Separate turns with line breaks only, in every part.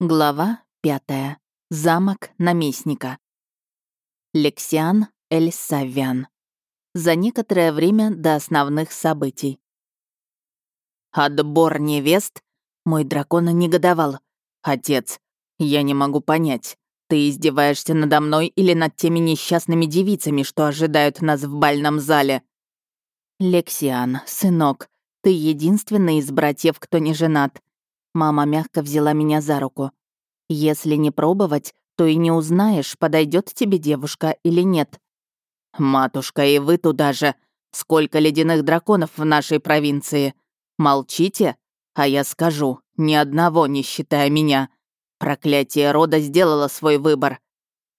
Глава 5. Замок наместника. Лексиан Эльсавян. За некоторое время до основных событий. «Отбор невест?» Мой дракон негодовал. «Отец, я не могу понять, ты издеваешься надо мной или над теми несчастными девицами, что ожидают нас в бальном зале?» «Лексиан, сынок, ты единственный из братьев, кто не женат», Мама мягко взяла меня за руку. «Если не пробовать, то и не узнаешь, подойдет тебе девушка или нет». «Матушка, и вы туда же! Сколько ледяных драконов в нашей провинции! Молчите, а я скажу, ни одного не считая меня. Проклятие рода сделало свой выбор».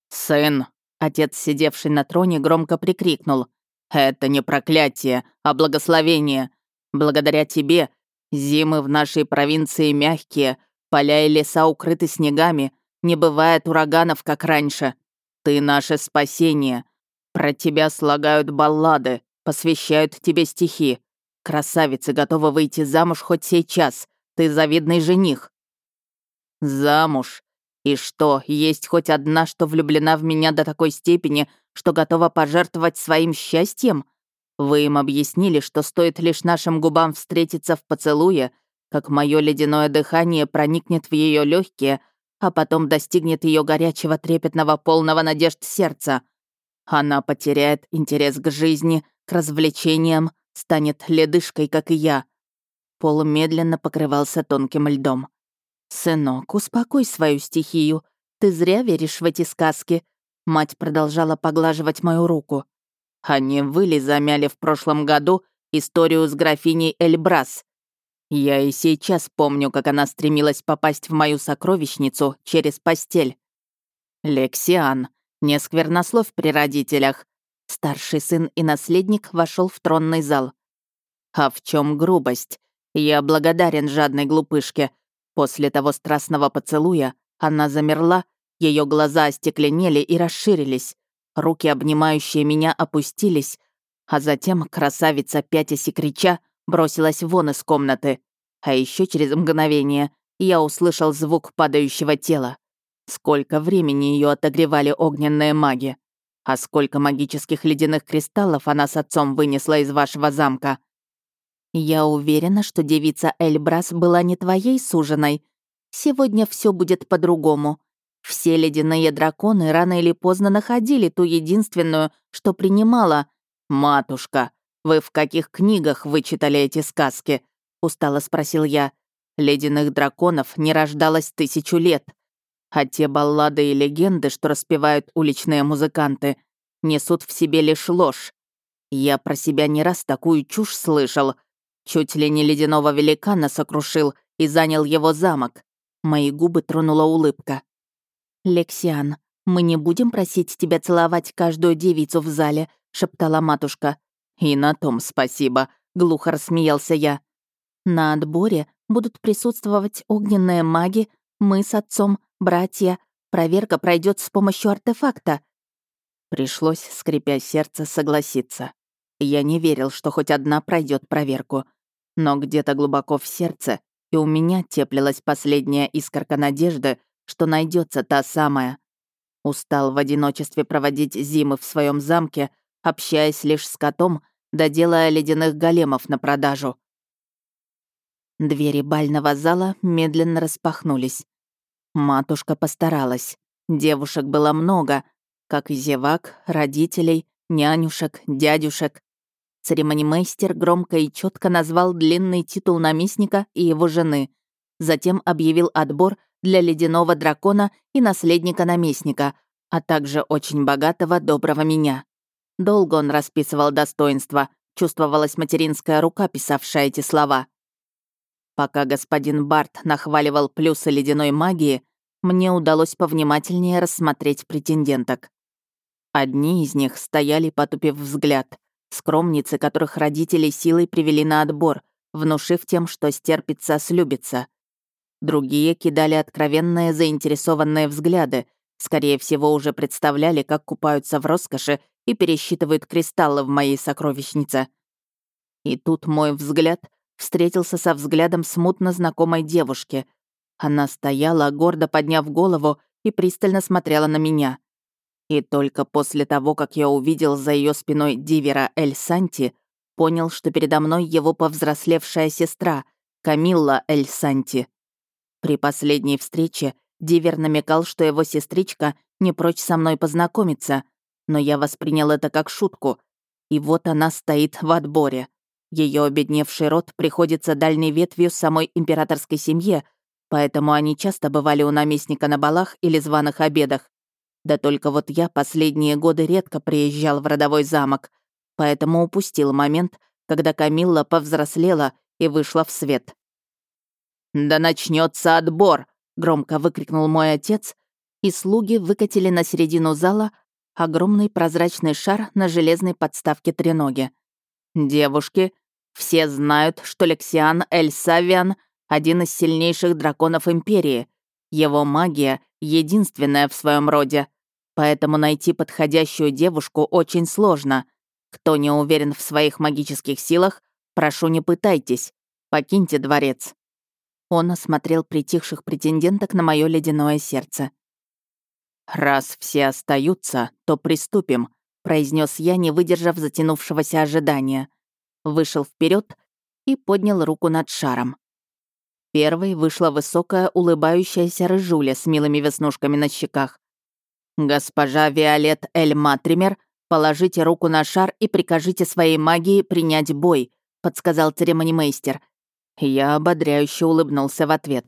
«Сын!» — отец, сидевший на троне, громко прикрикнул. «Это не проклятие, а благословение. Благодаря тебе Зимы в нашей провинции мягкие, поля и леса укрыты снегами, не бывает ураганов, как раньше. Ты наше спасение. Про тебя слагают баллады, посвящают тебе стихи. Красавицы готова выйти замуж хоть сейчас. Ты завидный жених. Замуж. И что, есть хоть одна, что влюблена в меня до такой степени, что готова пожертвовать своим счастьем? Вы им объяснили, что стоит лишь нашим губам встретиться в поцелуе, как мое ледяное дыхание проникнет в ее легкие, а потом достигнет ее горячего, трепетного, полного надежд сердца. Она потеряет интерес к жизни, к развлечениям, станет ледышкой, как и я. Пол медленно покрывался тонким льдом. «Сынок, успокой свою стихию. Ты зря веришь в эти сказки». Мать продолжала поглаживать мою руку. Они выли замяли в прошлом году историю с графиней Эльбрас. Я и сейчас помню, как она стремилась попасть в мою сокровищницу через постель. Лексиан, не сквернослов при родителях. Старший сын и наследник вошел в тронный зал. А в чем грубость? Я благодарен жадной глупышке. После того страстного поцелуя она замерла, ее глаза остекленели и расширились руки, обнимающие меня, опустились, а затем красавица, пятясь и крича, бросилась вон из комнаты. А еще через мгновение я услышал звук падающего тела. Сколько времени ее отогревали огненные маги. А сколько магических ледяных кристаллов она с отцом вынесла из вашего замка. Я уверена, что девица Эльбрас была не твоей суженой. Сегодня все будет по-другому. Все ледяные драконы рано или поздно находили ту единственную, что принимала. «Матушка, вы в каких книгах вычитали эти сказки?» — устало спросил я. «Ледяных драконов не рождалось тысячу лет. А те баллады и легенды, что распевают уличные музыканты, несут в себе лишь ложь. Я про себя не раз такую чушь слышал. Чуть ли не ледяного великана сокрушил и занял его замок. Мои губы тронула улыбка. «Лексиан, мы не будем просить тебя целовать каждую девицу в зале», — шептала матушка. «И на том спасибо», — глухо рассмеялся я. «На отборе будут присутствовать огненные маги, мы с отцом, братья. Проверка пройдет с помощью артефакта». Пришлось, скрипя сердце, согласиться. Я не верил, что хоть одна пройдет проверку. Но где-то глубоко в сердце и у меня теплилась последняя искорка надежды, что найдется та самая. Устал в одиночестве проводить зимы в своем замке, общаясь лишь с котом, доделая ледяных големов на продажу. Двери бального зала медленно распахнулись. Матушка постаралась. Девушек было много, как и зевак, родителей, нянюшек, дядюшек. Церемонимейстер громко и четко назвал длинный титул наместника и его жены. Затем объявил отбор — для ледяного дракона и наследника-наместника, а также очень богатого доброго меня. Долго он расписывал достоинства, чувствовалась материнская рука, писавшая эти слова. Пока господин Барт нахваливал плюсы ледяной магии, мне удалось повнимательнее рассмотреть претенденток. Одни из них стояли, потупив взгляд, скромницы, которых родители силой привели на отбор, внушив тем, что стерпится, слюбится. Другие кидали откровенные заинтересованные взгляды, скорее всего, уже представляли, как купаются в роскоши и пересчитывают кристаллы в моей сокровищнице. И тут мой взгляд встретился со взглядом смутно знакомой девушки. Она стояла, гордо подняв голову, и пристально смотрела на меня. И только после того, как я увидел за ее спиной дивера Эль Санти, понял, что передо мной его повзрослевшая сестра, Камилла Эль Санти. При последней встрече Дивер намекал, что его сестричка не прочь со мной познакомиться, но я воспринял это как шутку. И вот она стоит в отборе. Ее обедневший род приходится дальней ветвью самой императорской семье, поэтому они часто бывали у наместника на балах или званых обедах. Да только вот я последние годы редко приезжал в родовой замок, поэтому упустил момент, когда Камилла повзрослела и вышла в свет. «Да начнется отбор!» — громко выкрикнул мой отец, и слуги выкатили на середину зала огромный прозрачный шар на железной подставке треноги. «Девушки, все знают, что Лексиан Эль Савиан — один из сильнейших драконов Империи. Его магия — единственная в своем роде. Поэтому найти подходящую девушку очень сложно. Кто не уверен в своих магических силах, прошу не пытайтесь. Покиньте дворец. Он осмотрел притихших претенденток на мое ледяное сердце. «Раз все остаются, то приступим», — произнес я, не выдержав затянувшегося ожидания. Вышел вперед и поднял руку над шаром. Первой вышла высокая, улыбающаяся рыжуля с милыми веснушками на щеках. «Госпожа Виолет Эль Матример, положите руку на шар и прикажите своей магии принять бой», — подсказал церемонимейстер, я ободряюще улыбнулся в ответ.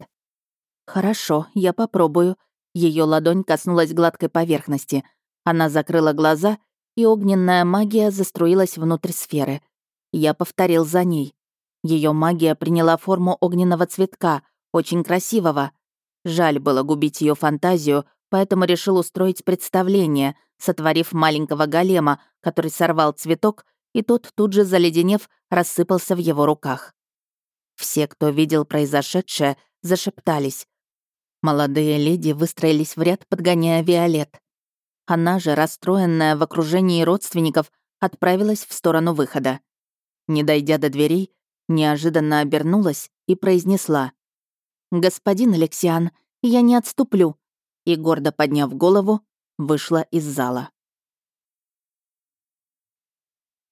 «Хорошо, я попробую». Ее ладонь коснулась гладкой поверхности. Она закрыла глаза, и огненная магия заструилась внутрь сферы. Я повторил за ней. Ее магия приняла форму огненного цветка, очень красивого. Жаль было губить ее фантазию, поэтому решил устроить представление, сотворив маленького голема, который сорвал цветок, и тот, тут же заледенев, рассыпался в его руках. Все, кто видел произошедшее, зашептались. Молодые леди выстроились в ряд, подгоняя Виолет. Она же, расстроенная в окружении родственников, отправилась в сторону выхода. Не дойдя до дверей, неожиданно обернулась и произнесла. «Господин Алексиан, я не отступлю», и, гордо подняв голову, вышла из зала.